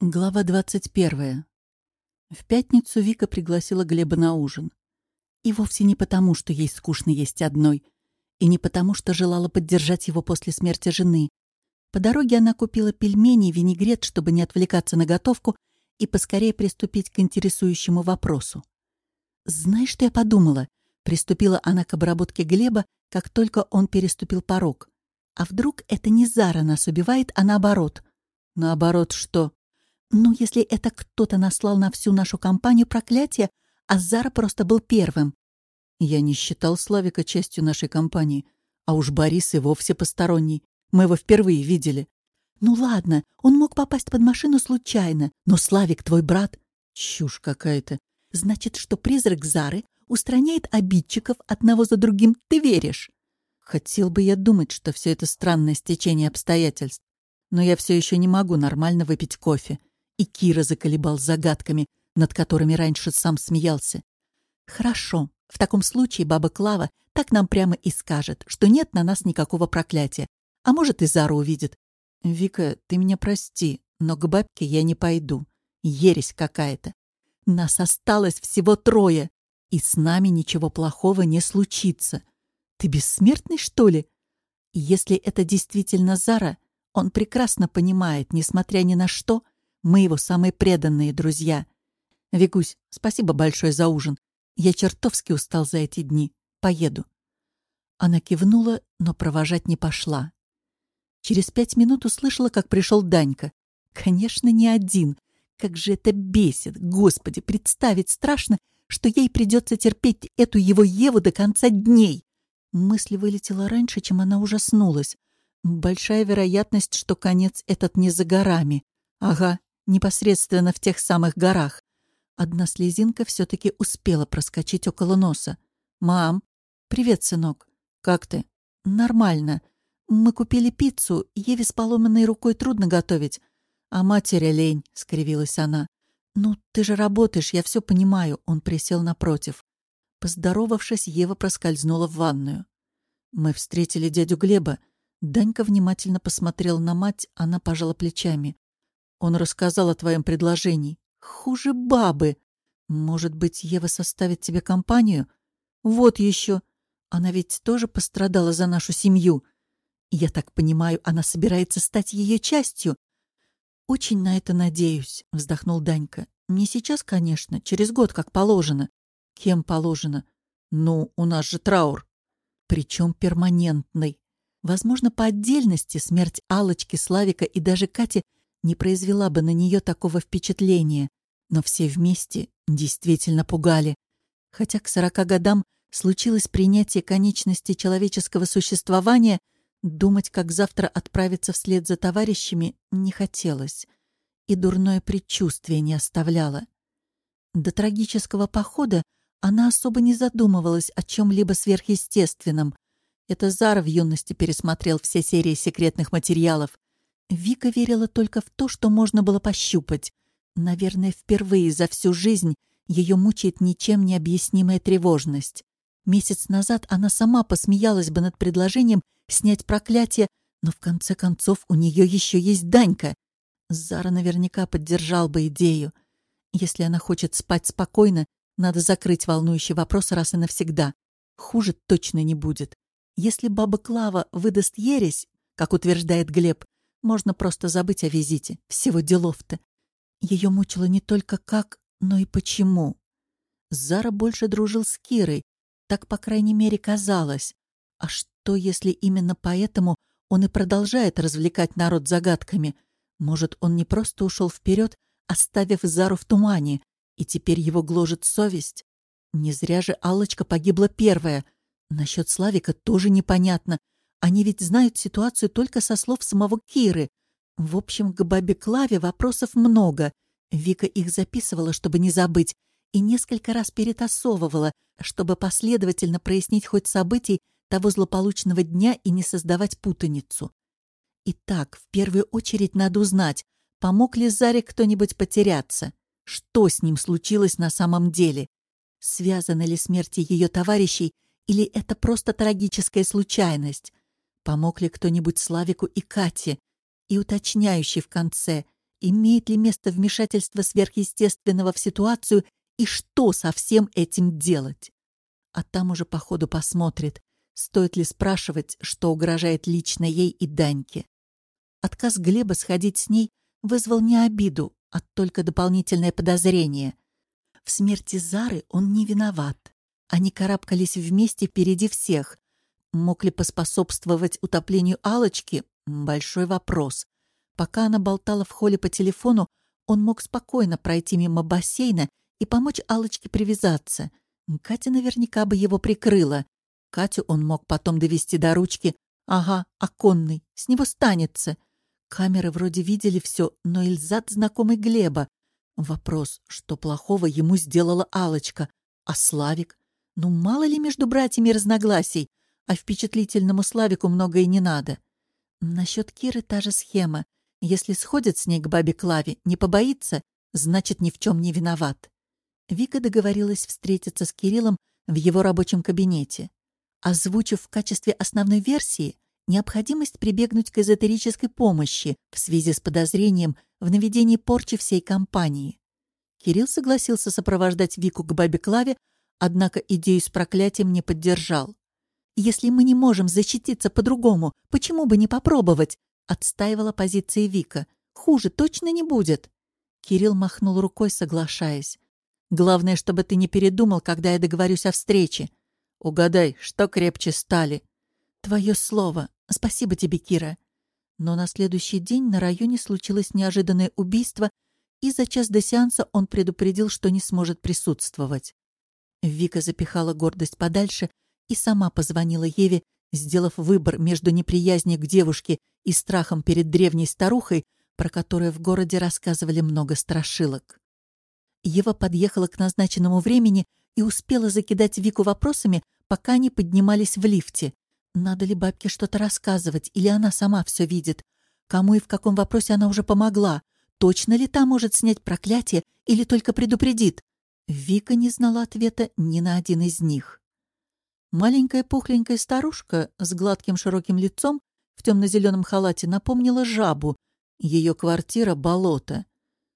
Глава 21. В пятницу Вика пригласила Глеба на ужин. И вовсе не потому, что ей скучно есть одной, и не потому, что желала поддержать его после смерти жены. По дороге она купила пельмени и винегрет, чтобы не отвлекаться на готовку и поскорее приступить к интересующему вопросу. «Знаешь, что я подумала?» Приступила она к обработке Глеба, как только он переступил порог. «А вдруг это не Зара нас убивает, а наоборот?» «Наоборот что?» Ну, если это кто-то наслал на всю нашу компанию проклятие, а Зара просто был первым. Я не считал Славика частью нашей компании. А уж Борис и вовсе посторонний. Мы его впервые видели. Ну ладно, он мог попасть под машину случайно, но Славик твой брат. Чушь какая-то. Значит, что призрак Зары устраняет обидчиков одного за другим. Ты веришь? Хотел бы я думать, что все это странное стечение обстоятельств. Но я все еще не могу нормально выпить кофе. И Кира заколебал загадками, над которыми раньше сам смеялся. «Хорошо. В таком случае баба Клава так нам прямо и скажет, что нет на нас никакого проклятия. А может, и Зара увидит. Вика, ты меня прости, но к бабке я не пойду. Ересь какая-то. Нас осталось всего трое, и с нами ничего плохого не случится. Ты бессмертный, что ли? Если это действительно Зара, он прекрасно понимает, несмотря ни на что, мы его самые преданные друзья. Викусь, спасибо большое за ужин. Я чертовски устал за эти дни. Поеду. Она кивнула, но провожать не пошла. Через пять минут услышала, как пришел Данька. Конечно, не один. Как же это бесит. Господи, представить страшно, что ей придется терпеть эту его Еву до конца дней. Мысль вылетела раньше, чем она ужаснулась. Большая вероятность, что конец этот не за горами. Ага, непосредственно в тех самых горах. Одна слезинка все-таки успела проскочить около носа. «Мам! Привет, сынок! Как ты?» «Нормально. Мы купили пиццу, Еве с поломанной рукой трудно готовить. А матери лень», — скривилась она. «Ну, ты же работаешь, я все понимаю», — он присел напротив. Поздоровавшись, Ева проскользнула в ванную. Мы встретили дядю Глеба. Данька внимательно посмотрел на мать, она пожала плечами. Он рассказал о твоем предложении. Хуже бабы. Может быть, Ева составит тебе компанию? Вот еще. Она ведь тоже пострадала за нашу семью. Я так понимаю, она собирается стать ее частью. Очень на это надеюсь, вздохнул Данька. Не сейчас, конечно, через год, как положено. Кем положено? Ну, у нас же траур. Причем перманентный. Возможно, по отдельности смерть Алочки, Славика и даже Кати не произвела бы на нее такого впечатления, но все вместе действительно пугали. Хотя к сорока годам случилось принятие конечности человеческого существования, думать, как завтра отправиться вслед за товарищами, не хотелось. И дурное предчувствие не оставляло. До трагического похода она особо не задумывалась о чем-либо сверхъестественном. Это Зара в юности пересмотрел все серии секретных материалов. Вика верила только в то, что можно было пощупать. Наверное, впервые за всю жизнь ее мучает ничем не объяснимая тревожность. Месяц назад она сама посмеялась бы над предложением снять проклятие, но в конце концов у нее еще есть Данька. Зара наверняка поддержал бы идею. Если она хочет спать спокойно, надо закрыть волнующий вопрос раз и навсегда. Хуже точно не будет. Если баба Клава выдаст ересь, как утверждает Глеб, можно просто забыть о визите. Всего делов-то. Ее мучило не только как, но и почему. Зара больше дружил с Кирой. Так, по крайней мере, казалось. А что, если именно поэтому он и продолжает развлекать народ загадками? Может, он не просто ушел вперед, оставив Зару в тумане, и теперь его гложет совесть? Не зря же Аллочка погибла первая. Насчет Славика тоже непонятно — они ведь знают ситуацию только со слов самого Киры. В общем, к бабе Клаве вопросов много. Вика их записывала, чтобы не забыть, и несколько раз перетасовывала, чтобы последовательно прояснить хоть событий того злополучного дня и не создавать путаницу. Итак, в первую очередь надо узнать, помог ли Заре кто-нибудь потеряться, что с ним случилось на самом деле, связаны ли смерти ее товарищей или это просто трагическая случайность. Помог ли кто-нибудь Славику и Кате? И уточняющий в конце, Имеет ли место вмешательство сверхъестественного в ситуацию и что со всем этим делать? А там уже по ходу посмотрит, стоит ли спрашивать, что угрожает лично ей и Даньке. Отказ Глеба сходить с ней вызвал не обиду, а только дополнительное подозрение. В смерти Зары он не виноват. Они карабкались вместе впереди всех. Мог ли поспособствовать утоплению алочки Большой вопрос. Пока она болтала в холле по телефону, он мог спокойно пройти мимо бассейна и помочь алочке привязаться. Катя наверняка бы его прикрыла. Катю он мог потом довести до ручки. Ага, оконный, с него станется. Камеры вроде видели все, но Ильзат знакомый Глеба. Вопрос, что плохого ему сделала алочка А Славик? Ну, мало ли между братьями разногласий, а впечатлительному Славику многое не надо. Насчет Киры та же схема. Если сходит с ней к бабе Клаве, не побоится, значит, ни в чем не виноват. Вика договорилась встретиться с Кириллом в его рабочем кабинете, озвучив в качестве основной версии необходимость прибегнуть к эзотерической помощи в связи с подозрением в наведении порчи всей компании. Кирилл согласился сопровождать Вику к бабе Клаве, однако идею с проклятием не поддержал. «Если мы не можем защититься по-другому, почему бы не попробовать?» — отстаивала позиция Вика. «Хуже точно не будет». Кирилл махнул рукой, соглашаясь. «Главное, чтобы ты не передумал, когда я договорюсь о встрече. Угадай, что крепче стали?» «Твое слово. Спасибо тебе, Кира». Но на следующий день на районе случилось неожиданное убийство, и за час до сеанса он предупредил, что не сможет присутствовать. Вика запихала гордость подальше и сама позвонила Еве, сделав выбор между неприязнью к девушке и страхом перед древней старухой, про которую в городе рассказывали много страшилок. Ева подъехала к назначенному времени и успела закидать Вику вопросами, пока они поднимались в лифте. Надо ли бабке что-то рассказывать, или она сама все видит? Кому и в каком вопросе она уже помогла? Точно ли та может снять проклятие или только предупредит? Вика не знала ответа ни на один из них. Маленькая пухленькая старушка с гладким широким лицом в темно-зеленом халате напомнила жабу. Ее квартира — болото.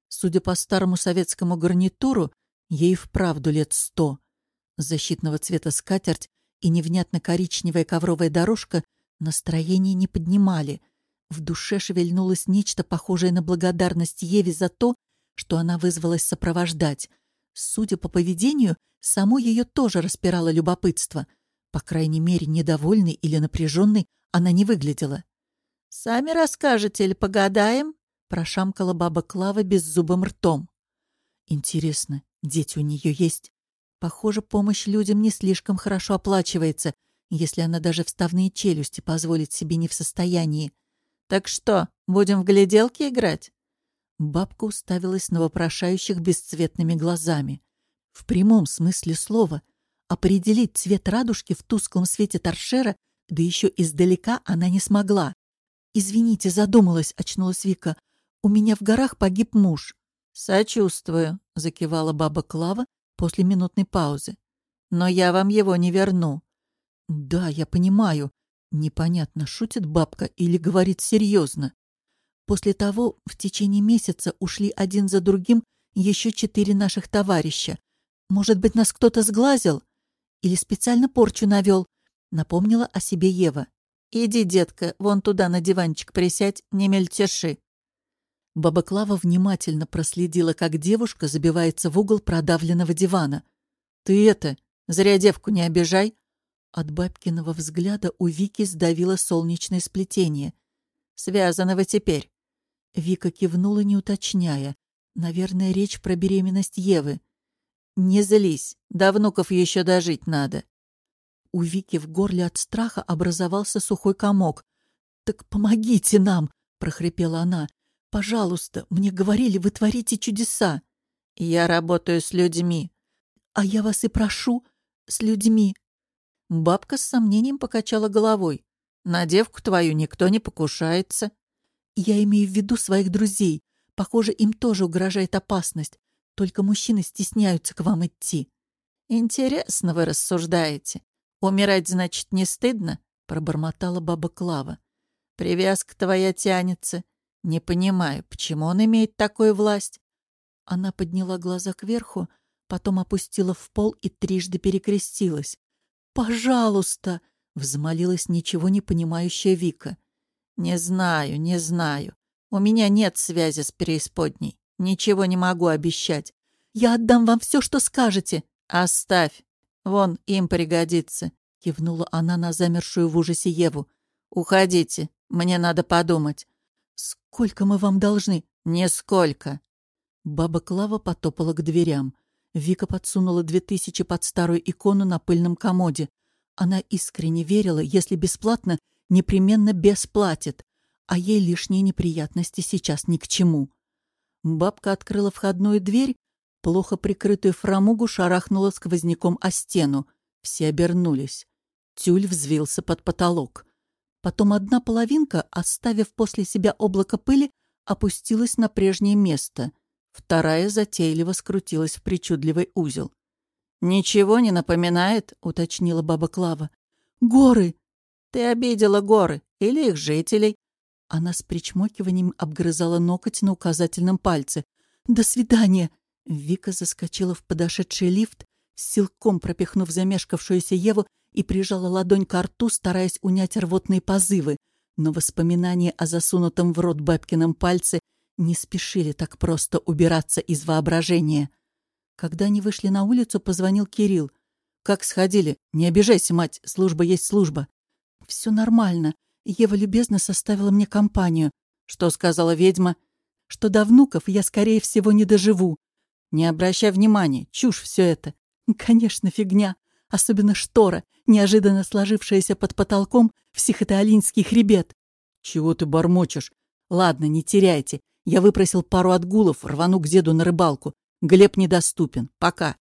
Судя по старому советскому гарнитуру, ей вправду лет сто. Защитного цвета скатерть и невнятно-коричневая ковровая дорожка настроение не поднимали. В душе шевельнулось нечто похожее на благодарность Еве за то, что она вызвалась сопровождать. Судя по поведению, само ее тоже распирало любопытство — по крайней мере, недовольной или напряженной она не выглядела. «Сами расскажете или погадаем?» — прошамкала баба Клава беззубым ртом. «Интересно, дети у нее есть?» Похоже, помощь людям не слишком хорошо оплачивается, если она даже вставные челюсти позволить себе не в состоянии. «Так что, будем в гляделки играть?» Бабка уставилась на вопрошающих бесцветными глазами. В прямом смысле слова — Определить цвет радужки в тусклом свете торшера, да еще издалека, она не смогла. «Извините, задумалась», — очнулась Вика. «У меня в горах погиб муж». «Сочувствую», — закивала баба Клава после минутной паузы. «Но я вам его не верну». «Да, я понимаю. Непонятно, шутит бабка или говорит серьезно. После того в течение месяца ушли один за другим еще четыре наших товарища. Может быть, нас кто-то сглазил? Или специально порчу навел?» — напомнила о себе Ева. «Иди, детка, вон туда на диванчик присядь, не мельтеши». Баба Клава внимательно проследила, как девушка забивается в угол продавленного дивана. «Ты это, зря девку не обижай!» От бабкиного взгляда у Вики сдавило солнечное сплетение. «Связаны вы теперь!» Вика кивнула, не уточняя. Наверное, речь про беременность Евы. «Не злись, до внуков еще дожить надо». У Вики в горле от страха образовался сухой комок. «Так помогите нам!» — прохрипела она. «Пожалуйста, мне говорили, вы творите чудеса». «Я работаю с людьми». «А я вас и прошу, с людьми». Бабка с сомнением покачала головой. «На девку твою никто не покушается». «Я имею в виду своих друзей. Похоже, им тоже угрожает опасность. Только мужчины стесняются к вам идти. Интересно вы рассуждаете. Умирать, значит, не стыдно? Пробормотала баба Клава. Привязка твоя тянется. Не понимаю, почему он имеет такую власть?» Она подняла глаза кверху, потом опустила в пол и трижды перекрестилась. «Пожалуйста!» — взмолилась ничего не понимающая Вика. «Не знаю, не знаю. У меня нет связи с преисподней. Ничего не могу обещать. Я отдам вам все, что скажете». «Оставь. Вон, им пригодится», — кивнула она на замершую в ужасе Еву. «Уходите. Мне надо подумать». «Сколько мы вам должны?» «Нисколько». Баба Клава потопала к дверям. Вика подсунула две тысячи под старую икону на пыльном комоде. Она искренне верила, если бесплатно, непременно бесплатит, а ей лишние неприятности сейчас ни к чему. Бабка открыла входную дверь, плохо прикрытую фрамугу шарахнула сквозняком о стену. Все обернулись. Тюль взвился под потолок. Потом одна половинка, оставив после себя облако пыли, опустилась на прежнее место. Вторая затейливо скрутилась в причудливый узел. «Ничего не напоминает?» — уточнила баба Клава. «Горы!» «Ты обидела горы или их жителей?» Она с причмокиванием обгрызала ноготь на указательном пальце. «До свидания!» Вика заскочила в подошедший лифт, силком пропихнув замешкавшуюся Еву и прижала ладонь к рту, стараясь унять рвотные позывы. Но воспоминания о засунутом в рот бабкином пальце не спешили так просто убираться из воображения. Когда они вышли на улицу, позвонил Кирилл. «Как сходили? Не обижайся, мать, служба есть служба». «Все нормально. Ева любезно составила мне компанию». «Что сказала ведьма?» «Что до внуков я, скорее всего, не доживу». «Не обращай внимания, чушь все это». «Конечно, фигня. Особенно штора, неожиданно сложившаяся под потолком в психотеолинский хребет». «Чего ты бормочешь? Ладно, не теряйте. Я выпросил пару отгулов, рвану к деду на рыбалку. Глеб недоступен. Пока.